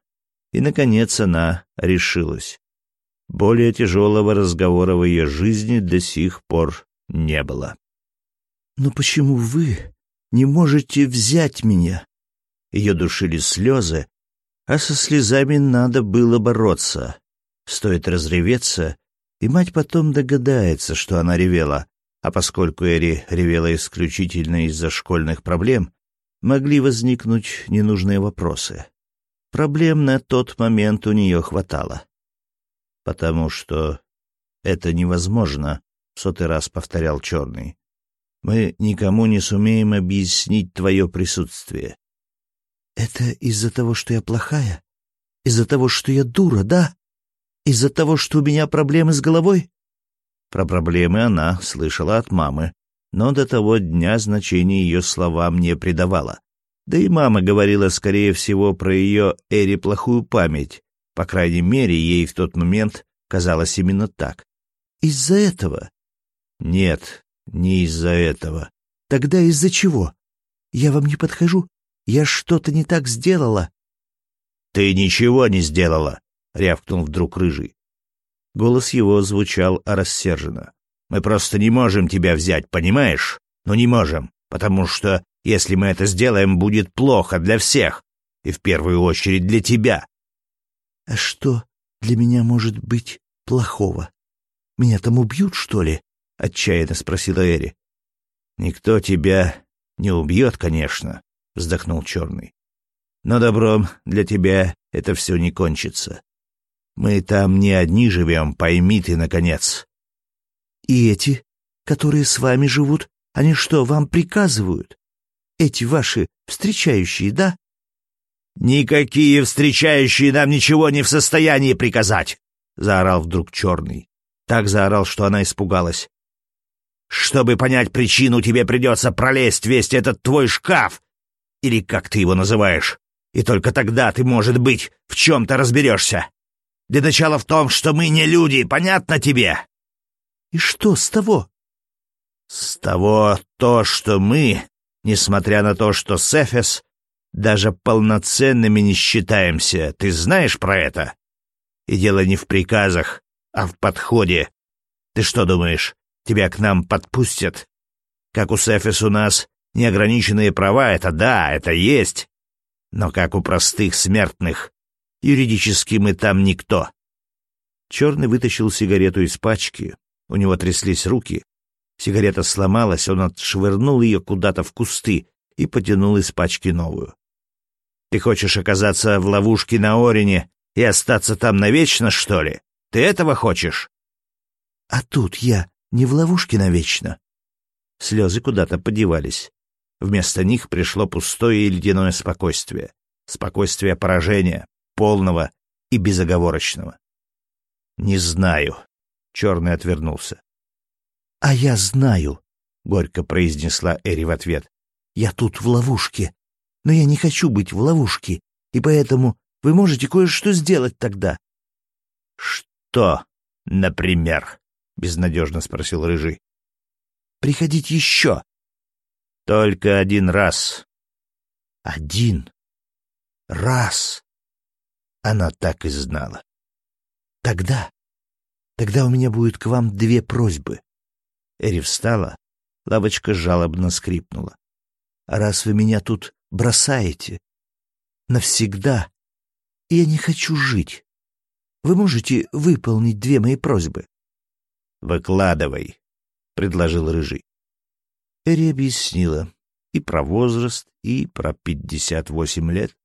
И, наконец, она решилась. Более тяжелого разговора в ее жизни до сих пор не было. «Но почему вы не можете взять меня?» Ее душили слезы, а со слезами надо было бороться. Стоит разреветься, и мать потом догадается, что она ревела, а поскольку Эри ревела исключительно из-за школьных проблем, могли возникнуть ненужные вопросы. Проблем на тот момент у нее хватало. «Потому что это невозможно», — в сотый раз повторял Черный. «Мы никому не сумеем объяснить твое присутствие. «Это из-за того, что я плохая? Из-за того, что я дура, да? Из-за того, что у меня проблемы с головой?» Про проблемы она слышала от мамы, но до того дня значения ее словам не придавала. Да и мама говорила, скорее всего, про ее Эри плохую память. По крайней мере, ей в тот момент казалось именно так. «Из-за этого?» «Нет, не из-за этого». «Тогда из-за чего? Я вам не подхожу? Я что-то не так сделала?» «Ты ничего не сделала!» — рявкнул вдруг Рыжий. Голос его звучал рассерженно. «Мы просто не можем тебя взять, понимаешь? Ну не можем, потому что Если мы это сделаем, будет плохо для всех, и в первую очередь для тебя. — А что для меня может быть плохого? Меня там убьют, что ли? — отчаянно спросила Эри. — Никто тебя не убьет, конечно, — вздохнул Черный. — Но добром для тебя это все не кончится. Мы там не одни живем, пойми ты, наконец. — И эти, которые с вами живут, они что, вам приказывают? Эти ваши встречающие, да? «Никакие встречающие нам ничего не в состоянии приказать!» — заорал вдруг Черный. Так заорал, что она испугалась. «Чтобы понять причину, тебе придется пролезть весь этот твой шкаф, или как ты его называешь, и только тогда ты, может быть, в чем-то разберешься. Для начала в том, что мы не люди, понятно тебе?» «И что с того?» «С того то, что мы, несмотря на то, что Сефес даже полноценными не считаемся. Ты знаешь про это? И дело не в приказах, а в подходе. Ты что думаешь, тебя к нам подпустят? Как у Сефис у нас неограниченные права, это да, это есть. Но как у простых смертных, юридически мы там никто. Черный вытащил сигарету из пачки, у него тряслись руки. Сигарета сломалась, он отшвырнул ее куда-то в кусты и потянул из пачки новую. Ты хочешь оказаться в ловушке на Орине и остаться там навечно, что ли? Ты этого хочешь?» «А тут я не в ловушке навечно». Слезы куда-то подевались. Вместо них пришло пустое и ледяное спокойствие. Спокойствие поражения, полного и безоговорочного. «Не знаю», — Черный отвернулся. «А я знаю», — горько произнесла Эри в ответ. «Я тут в ловушке но я не хочу быть в ловушке, и поэтому вы можете кое-что сделать тогда». «Что, например?» — безнадежно спросил Рыжий. «Приходить еще». «Только один раз». «Один раз». Она так и знала. «Тогда, тогда у меня будет к вам две просьбы». Эри встала, лавочка жалобно скрипнула. «Раз вы меня тут бросаете. Навсегда. Я не хочу жить. Вы можете выполнить две мои просьбы? — Выкладывай, — предложил Рыжий. Эри объяснила и про возраст, и про пятьдесят восемь лет,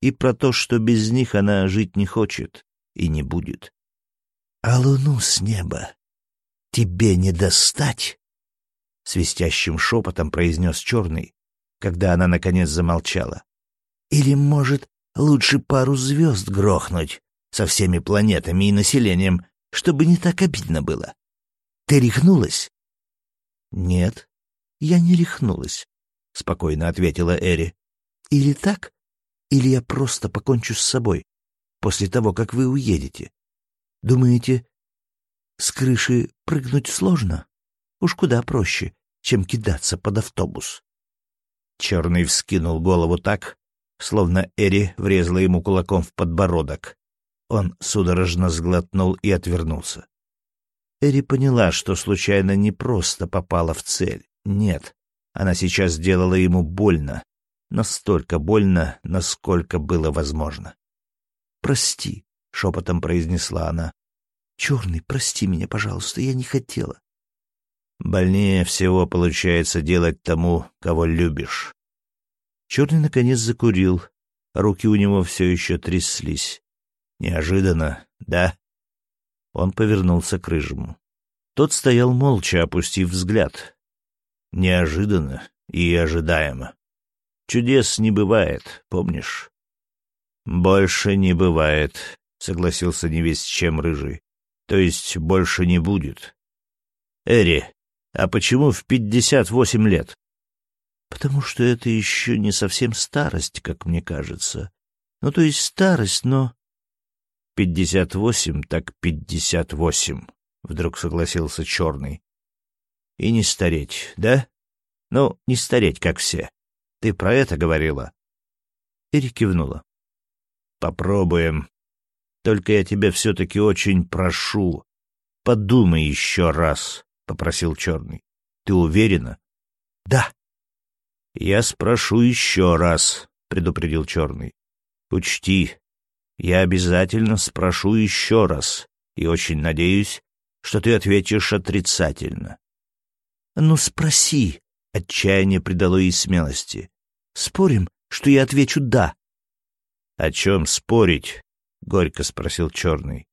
и про то, что без них она жить не хочет и не будет. — А луну с неба тебе не достать? — свистящим шепотом произнес Черный, когда она, наконец, замолчала. «Или, может, лучше пару звезд грохнуть со всеми планетами и населением, чтобы не так обидно было? Ты рехнулась?» «Нет, я не рехнулась», — спокойно ответила Эри. «Или так, или я просто покончу с собой после того, как вы уедете. Думаете, с крыши прыгнуть сложно? Уж куда проще, чем кидаться под автобус». Черный вскинул голову так, словно Эри врезала ему кулаком в подбородок. Он судорожно сглотнул и отвернулся. Эри поняла, что случайно не просто попала в цель. Нет, она сейчас сделала ему больно. Настолько больно, насколько было возможно. «Прости», — шепотом произнесла она. «Черный, прости меня, пожалуйста, я не хотела. Больнее всего получается делать тому, кого любишь. Черный наконец закурил. Руки у него все еще тряслись. Неожиданно, да? Он повернулся к рыжему. Тот стоял молча, опустив взгляд. Неожиданно и ожидаемо. Чудес не бывает, помнишь? Больше не бывает, согласился невесть чем рыжий. То есть больше не будет. Эри, а почему в пятьдесят восемь лет? Потому что это еще не совсем старость, как мне кажется. Ну, то есть старость, но... Пятьдесят восемь, так пятьдесят восемь, вдруг согласился Черный. И не стареть, да? Ну, не стареть, как все. Ты про это говорила? Ири кивнула. Попробуем. Только я тебя все-таки очень прошу, подумай еще раз. — попросил Черный. — Ты уверена? — Да. «Я спрошу еще раз», — предупредил Черный. «Учти, я обязательно спрошу еще раз, и очень надеюсь, что ты ответишь отрицательно». «Ну, спроси», — отчаяние придало ей смелости. «Спорим, что я отвечу «да». «О чем спорить?» — горько спросил Черный.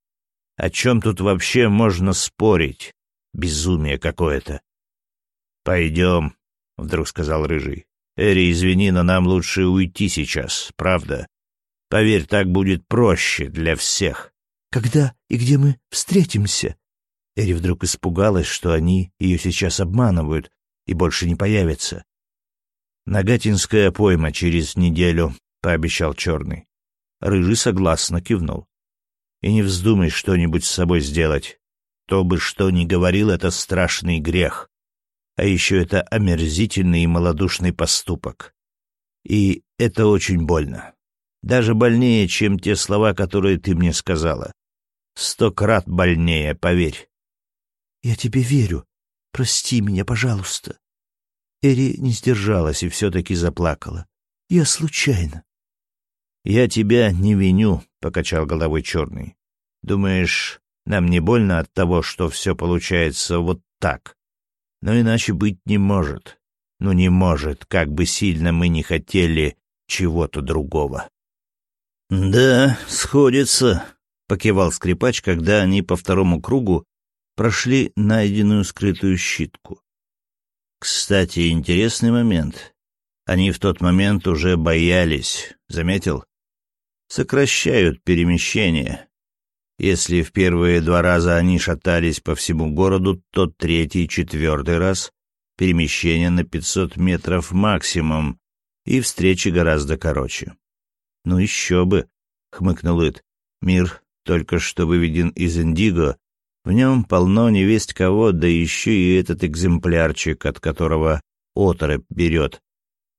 «О чем тут вообще можно спорить? Безумие какое-то». «Пойдем», — вдруг сказал Рыжий. «Эри, извини, но нам лучше уйти сейчас, правда? Поверь, так будет проще для всех». «Когда и где мы встретимся?» Эри вдруг испугалась, что они ее сейчас обманывают и больше не появятся. «Нагатинская пойма через неделю», — пообещал Черный. Рыжий согласно кивнул. «И не вздумай что-нибудь с собой сделать. Кто бы что ни говорил, это страшный грех. А еще это омерзительный и малодушный поступок. И это очень больно. Даже больнее, чем те слова, которые ты мне сказала. Сто крат больнее, поверь. Я тебе верю. Прости меня, пожалуйста. Эри не сдержалась и все-таки заплакала. Я случайно. Я тебя не виню, покачал головой черный. Думаешь, нам не больно от того, что все получается вот так? Но иначе быть не может. Ну не может, как бы сильно мы не хотели чего-то другого. Да, сходится, покивал скрипач, когда они по второму кругу прошли найденную скрытую щитку. Кстати, интересный момент. Они в тот момент уже боялись, заметил? Сокращают перемещение. Если в первые два раза они шатались по всему городу, то третий и четвертый раз перемещение на 500 метров максимум, и встречи гораздо короче. «Ну еще бы!» — хмыкнул Ит. «Мир только что выведен из Индиго, в нем полно невесть кого, да еще и этот экземплярчик, от которого оторопь берет.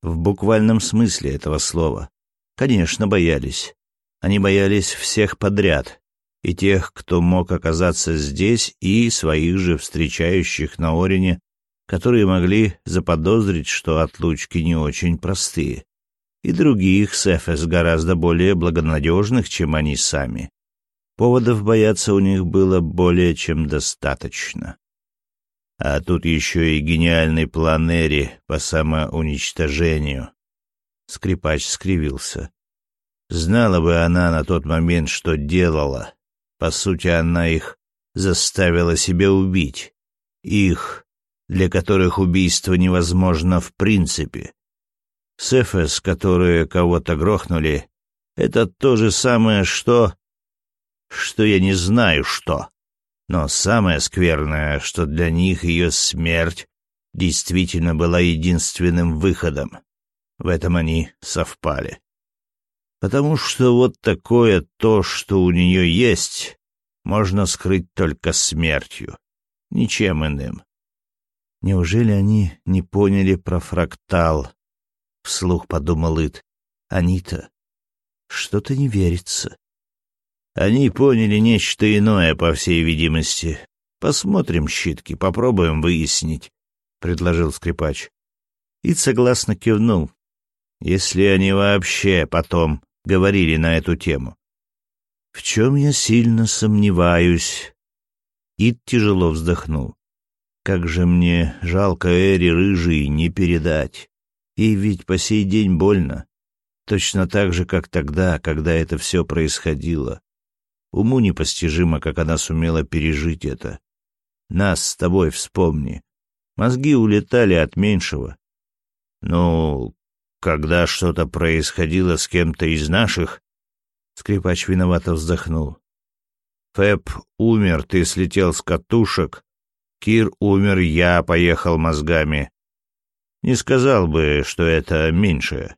В буквальном смысле этого слова. Конечно, боялись. Они боялись всех подряд. И тех, кто мог оказаться здесь, и своих же встречающих на Орине, которые могли заподозрить, что отлучки не очень простые. И других с Эфес гораздо более благонадежных, чем они сами. Поводов бояться у них было более чем достаточно. А тут еще и гениальный план Эри по самоуничтожению. Скрипач скривился. Знала бы она на тот момент, что делала. По сути, она их заставила себя убить. Их, для которых убийство невозможно в принципе. Сефес, которые кого-то грохнули, это то же самое, что что я не знаю что. Но самое скверное, что для них ее смерть действительно была единственным выходом. В этом они совпали. Потому что вот такое то, что у нее есть, можно скрыть только смертью, ничем иным. Неужели они не поняли про фрактал? Вслух подумал Ит. Они-то что-то не верится. Они поняли нечто иное, по всей видимости. Посмотрим щитки, попробуем выяснить, — предложил скрипач. И согласно кивнул, если они вообще потом говорили на эту тему. В чем я сильно сомневаюсь. Ид тяжело вздохнул. Как же мне жалко Эри рыжий не передать. Ей ведь по сей день больно. Точно так же, как тогда, когда это все происходило. Уму непостижимо, как она сумела пережить это. Нас с тобой вспомни. Мозги улетали от меньшего. Ну, когда что-то происходило с кем-то из наших... Скрипач виновато вздохнул. Фэб умер, ты слетел с катушек. Кир умер, я поехал мозгами. Не сказал бы, что это меньшее.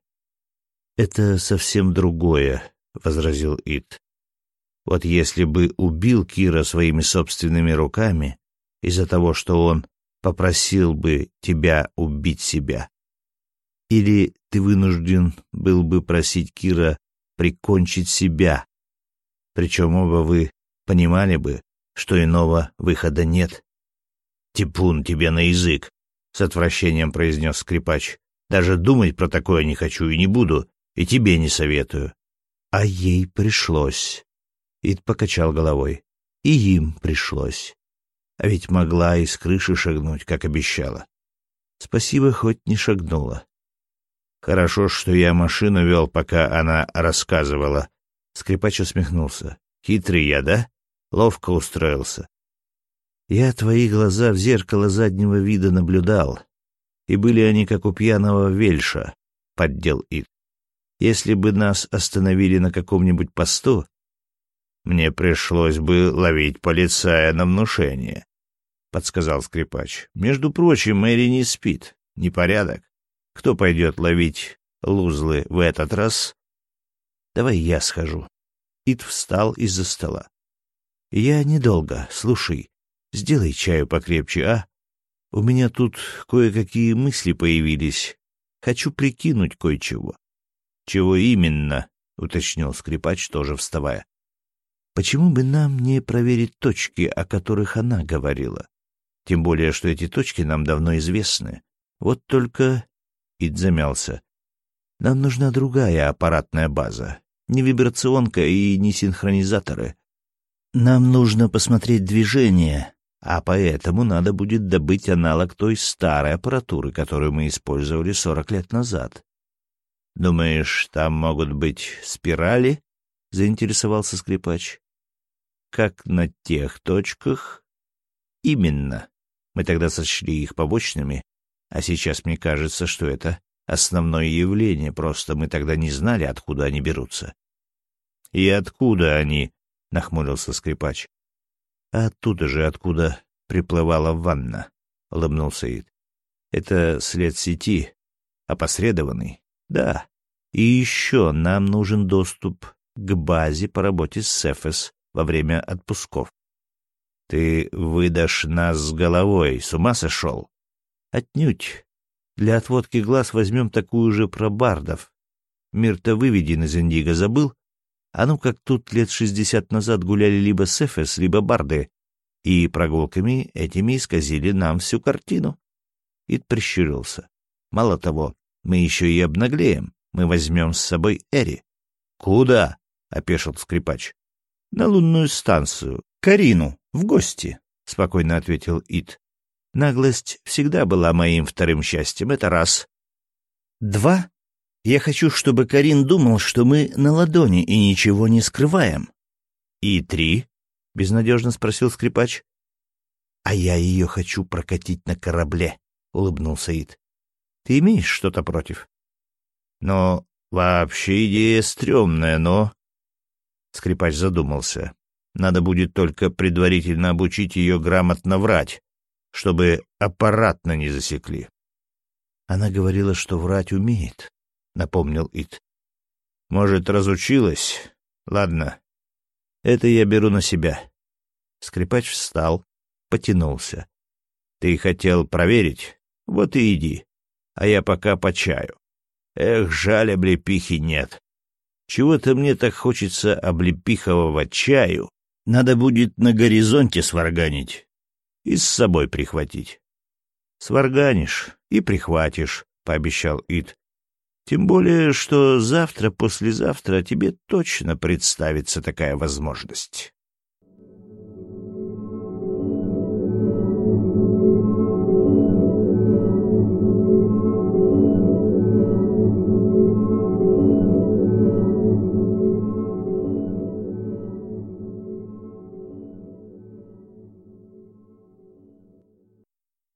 — Это совсем другое, — возразил Ит. Вот если бы убил Кира своими собственными руками из-за того, что он попросил бы тебя убить себя, или ты вынужден был бы просить Кира прикончить себя, причем оба вы понимали бы, что иного выхода нет. «Типун тебе на язык!» — с отвращением произнес скрипач. Даже думать про такое не хочу и не буду, и тебе не советую. А ей пришлось. Ид покачал головой. И им пришлось. А ведь могла из крыши шагнуть, как обещала. Спасибо, хоть не шагнула. Хорошо, что я машину вел, пока она рассказывала. Скрипач усмехнулся. Хитрый я, да? Ловко устроился. Я твои глаза в зеркало заднего вида наблюдал, и были они как у пьяного вельша, — поддел Ид. Если бы нас остановили на каком-нибудь посту, мне пришлось бы ловить полицая на внушение, — подсказал скрипач. Между прочим, Мэри не спит. Непорядок. Кто пойдет ловить лузлы в этот раз? Давай я схожу. Ид встал из-за стола. Я недолго. Слушай, сделай чаю покрепче, а? У меня тут кое-какие мысли появились. Хочу прикинуть кое-чего. Чего именно? — уточнил скрипач, тоже вставая. Почему бы нам не проверить точки, о которых она говорила? Тем более, что эти точки нам давно известны. Вот только Ид замялся. Нам нужна другая аппаратная база. Не вибрационка и не синхронизаторы. Нам нужно посмотреть движение, а поэтому надо будет добыть аналог той старой аппаратуры, которую мы использовали сорок лет назад. «Думаешь, там могут быть спирали?» — заинтересовался скрипач. «Как на тех точках?» «Именно. Мы тогда сочли их побочными, а сейчас мне кажется, что это основное явление, просто мы тогда не знали, откуда они берутся. — И откуда они? — нахмурился скрипач. — Оттуда же, откуда приплывала ванна, — улыбнулся Ид. — Это след сети, опосредованный. Да. И еще нам нужен доступ к базе по работе с Сефес во время отпусков. — Ты выдашь нас с головой, с ума сошел? Отнюдь. Для отводки глаз возьмем такую же про бардов. Мир-то выведен из Индиго, забыл? А ну как тут лет шестьдесят назад гуляли либо Сефес, либо барды, и прогулками этими исказили нам всю картину. Ид прищурился. Мало того, мы еще и обнаглеем. Мы возьмем с собой Эри. — Куда? — опешил скрипач. — На лунную станцию. Карину. В гости, — спокойно ответил Ид. Наглость всегда была моим вторым счастьем, это раз. Два. Я хочу, чтобы Карин думал, что мы на ладони и ничего не скрываем. И три. — безнадежно спросил скрипач. — А я ее хочу прокатить на корабле, — улыбнулся Ид. — Ты имеешь что-то против? — Но вообще идея стрёмная, но... Скрипач задумался. Надо будет только предварительно обучить ее грамотно врать, чтобы аппаратно не засекли. Она говорила, что врать умеет, — напомнил Ит. Может, разучилась? Ладно, это я беру на себя. Скрипач встал, потянулся. Ты хотел проверить? Вот и иди. А я пока по чаю. Эх, жаль, облепихи нет. Чего-то мне так хочется облепихового чаю. Надо будет на горизонте сварганить и с собой прихватить. — Сварганишь и прихватишь, — пообещал Ид. — Тем более, что завтра-послезавтра тебе точно представится такая возможность.